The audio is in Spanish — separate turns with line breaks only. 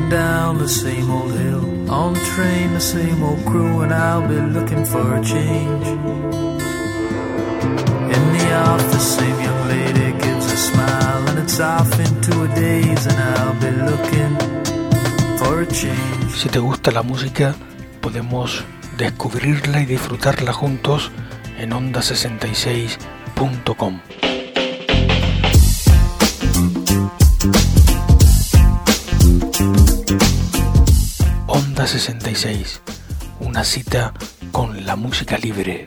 down the same old hill. On the train, the same old crew, and I'll be looking for a change.
Si te gusta la música, podemos descubrirla y disfrutarla juntos en onda66.com. Onda 66, una cita con la música libre.